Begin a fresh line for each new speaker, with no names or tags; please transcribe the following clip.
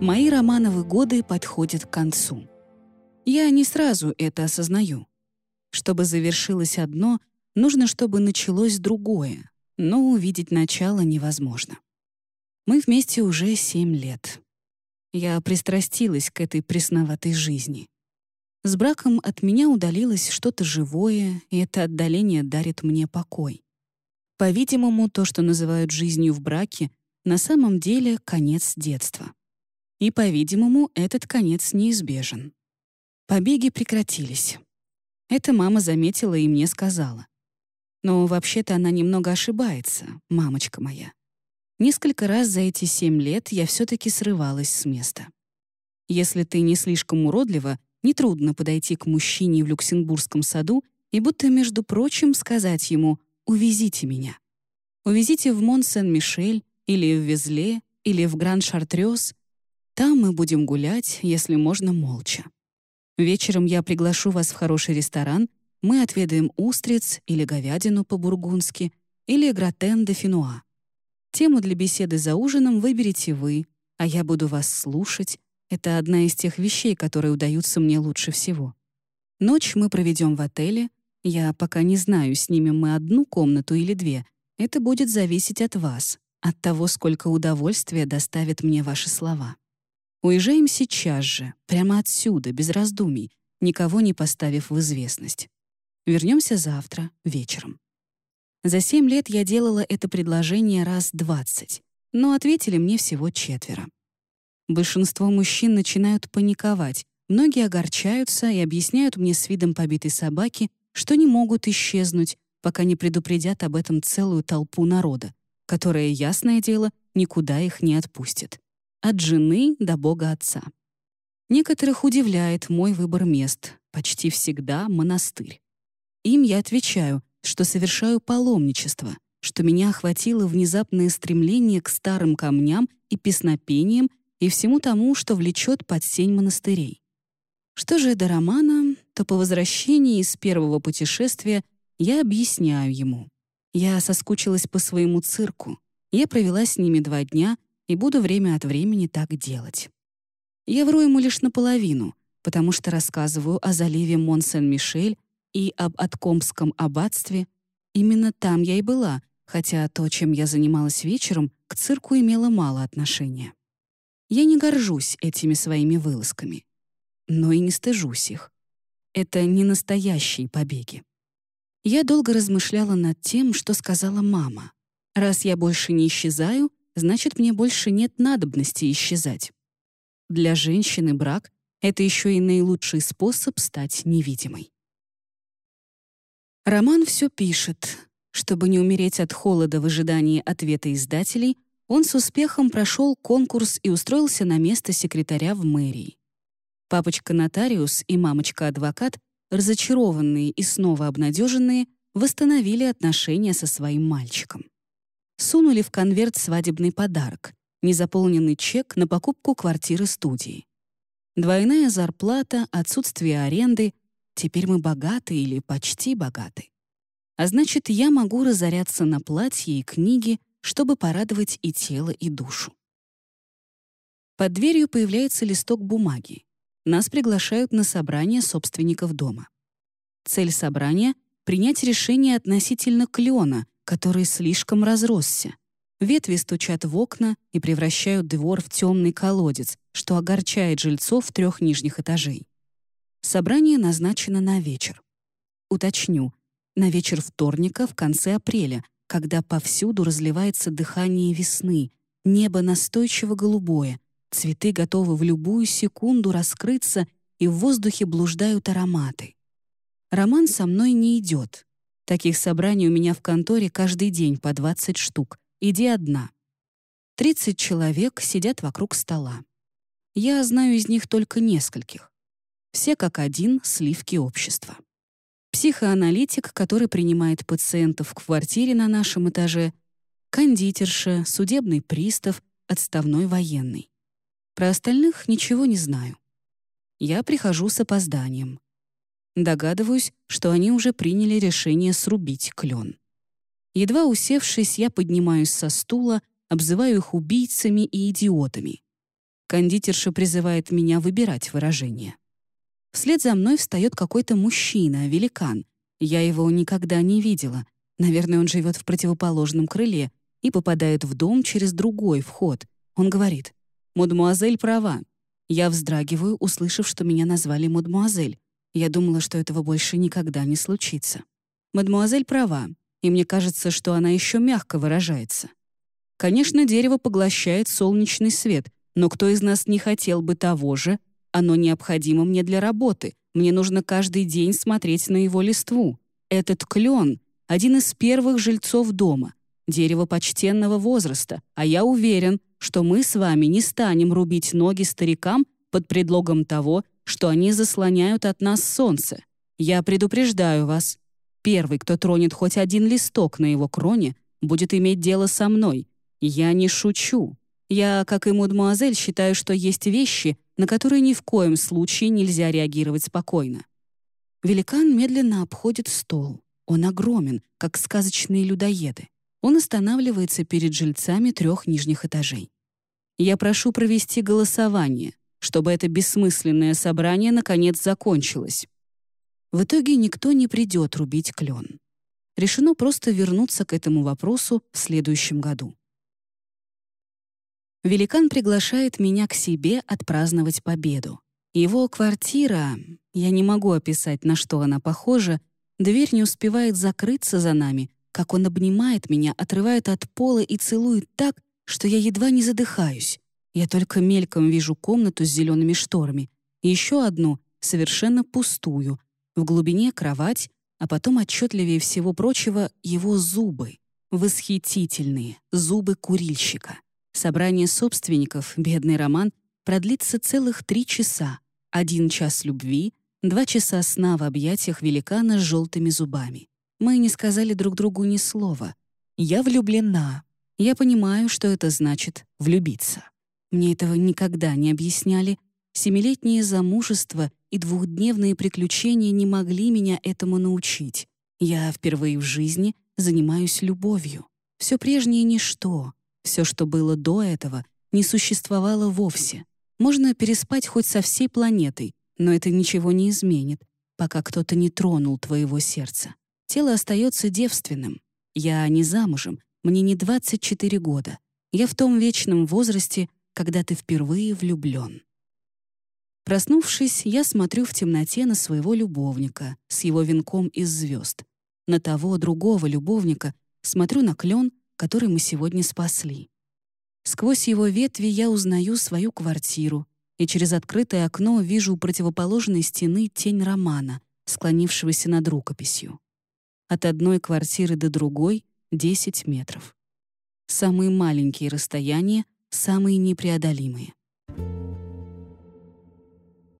Мои романовые годы подходят к концу. Я не сразу это осознаю. Чтобы завершилось одно, нужно, чтобы началось другое, но увидеть начало невозможно. Мы вместе уже семь лет. Я пристрастилась к этой пресноватой жизни. С браком от меня удалилось что-то живое, и это отдаление дарит мне покой. По-видимому, то, что называют жизнью в браке, на самом деле конец детства. И, по-видимому, этот конец неизбежен. Побеги прекратились. Это мама заметила и мне сказала. Но вообще-то она немного ошибается, мамочка моя. Несколько раз за эти семь лет я все-таки срывалась с места. Если ты не слишком уродлива, нетрудно подойти к мужчине в Люксембургском саду и будто, между прочим, сказать ему «увезите меня». Увезите в Мон-Сен-Мишель или в Везле или в Гран-Шартрёз там мы будем гулять, если можно, молча. Вечером я приглашу вас в хороший ресторан, мы отведаем устриц или говядину по-бургундски, или гратен де финуа. Тему для беседы за ужином выберете вы, а я буду вас слушать. Это одна из тех вещей, которые удаются мне лучше всего. Ночь мы проведем в отеле. Я пока не знаю, снимем мы одну комнату или две. Это будет зависеть от вас, от того, сколько удовольствия доставят мне ваши слова. Уезжаем сейчас же, прямо отсюда, без раздумий, никого не поставив в известность. Вернемся завтра, вечером. За семь лет я делала это предложение раз двадцать, но ответили мне всего четверо. Большинство мужчин начинают паниковать, многие огорчаются и объясняют мне с видом побитой собаки, что не могут исчезнуть, пока не предупредят об этом целую толпу народа, которая, ясное дело, никуда их не отпустит от жены до Бога Отца. Некоторых удивляет мой выбор мест, почти всегда монастырь. Им я отвечаю, что совершаю паломничество, что меня охватило внезапное стремление к старым камням и песнопениям и всему тому, что влечет под сень монастырей. Что же до романа, то по возвращении из первого путешествия я объясняю ему. Я соскучилась по своему цирку. Я провела с ними два дня, и буду время от времени так делать. Я вру ему лишь наполовину, потому что рассказываю о заливе Мон-Сен-Мишель и об Откомском аббатстве. Именно там я и была, хотя то, чем я занималась вечером, к цирку имело мало отношения. Я не горжусь этими своими вылазками, но и не стыжусь их. Это не настоящие побеги. Я долго размышляла над тем, что сказала мама. Раз я больше не исчезаю, значит, мне больше нет надобности исчезать. Для женщины брак — это еще и наилучший способ стать невидимой. Роман все пишет. Чтобы не умереть от холода в ожидании ответа издателей, он с успехом прошел конкурс и устроился на место секретаря в мэрии. Папочка-нотариус и мамочка-адвокат, разочарованные и снова обнадеженные, восстановили отношения со своим мальчиком сунули в конверт свадебный подарок, незаполненный чек на покупку квартиры студии. Двойная зарплата, отсутствие аренды. Теперь мы богаты или почти богаты. А значит, я могу разоряться на платье и книги, чтобы порадовать и тело, и душу. Под дверью появляется листок бумаги. Нас приглашают на собрание собственников дома. Цель собрания — принять решение относительно клена, который слишком разросся. Ветви стучат в окна и превращают двор в темный колодец, что огорчает жильцов трех нижних этажей. Собрание назначено на вечер. Уточню, на вечер вторника в конце апреля, когда повсюду разливается дыхание весны, небо настойчиво голубое, цветы готовы в любую секунду раскрыться, и в воздухе блуждают ароматы. Роман со мной не идет, Таких собраний у меня в конторе каждый день по 20 штук. Иди одна. 30 человек сидят вокруг стола. Я знаю из них только нескольких. Все как один сливки общества. Психоаналитик, который принимает пациентов в квартире на нашем этаже, кондитерша, судебный пристав, отставной военный. Про остальных ничего не знаю. Я прихожу с опозданием. Догадываюсь, что они уже приняли решение срубить клен. Едва усевшись, я поднимаюсь со стула, обзываю их убийцами и идиотами. Кондитерша призывает меня выбирать выражение. Вслед за мной встает какой-то мужчина, великан. Я его никогда не видела. Наверное, он живет в противоположном крыле и попадает в дом через другой вход. Он говорит, «Мадемуазель права». Я вздрагиваю, услышав, что меня назвали мадемуазель. Я думала, что этого больше никогда не случится. Мадемуазель права, и мне кажется, что она еще мягко выражается. Конечно, дерево поглощает солнечный свет, но кто из нас не хотел бы того же? Оно необходимо мне для работы. Мне нужно каждый день смотреть на его листву. Этот клен — один из первых жильцов дома, дерево почтенного возраста, а я уверен, что мы с вами не станем рубить ноги старикам под предлогом того, что они заслоняют от нас солнце. Я предупреждаю вас. Первый, кто тронет хоть один листок на его кроне, будет иметь дело со мной. Я не шучу. Я, как и мадемуазель, считаю, что есть вещи, на которые ни в коем случае нельзя реагировать спокойно. Великан медленно обходит стол. Он огромен, как сказочные людоеды. Он останавливается перед жильцами трех нижних этажей. Я прошу провести голосование, чтобы это бессмысленное собрание наконец закончилось. В итоге никто не придет рубить клен. Решено просто вернуться к этому вопросу в следующем году. Великан приглашает меня к себе отпраздновать победу. Его квартира, я не могу описать, на что она похожа, дверь не успевает закрыться за нами, как он обнимает меня, отрывает от пола и целует так, что я едва не задыхаюсь. Я только мельком вижу комнату с зелеными шторами и еще одну, совершенно пустую. В глубине кровать, а потом отчетливее всего прочего его зубы. Восхитительные зубы курильщика. Собрание собственников, бедный роман, продлится целых три часа. Один час любви, два часа сна в объятиях великана с желтыми зубами. Мы не сказали друг другу ни слова. Я влюблена. Я понимаю, что это значит «влюбиться». Мне этого никогда не объясняли. Семилетнее замужество и двухдневные приключения не могли меня этому научить. Я впервые в жизни занимаюсь любовью. Все прежнее — ничто. Все, что было до этого, не существовало вовсе. Можно переспать хоть со всей планетой, но это ничего не изменит, пока кто-то не тронул твоего сердца. Тело остается девственным. Я не замужем, мне не 24 года. Я в том вечном возрасте, когда ты впервые влюблен. Проснувшись, я смотрю в темноте на своего любовника с его венком из звезд. На того другого любовника смотрю на клен, который мы сегодня спасли. Сквозь его ветви я узнаю свою квартиру и через открытое окно вижу у противоположной стены тень Романа, склонившегося над рукописью. От одной квартиры до другой — 10 метров. Самые маленькие расстояния, самые непреодолимые.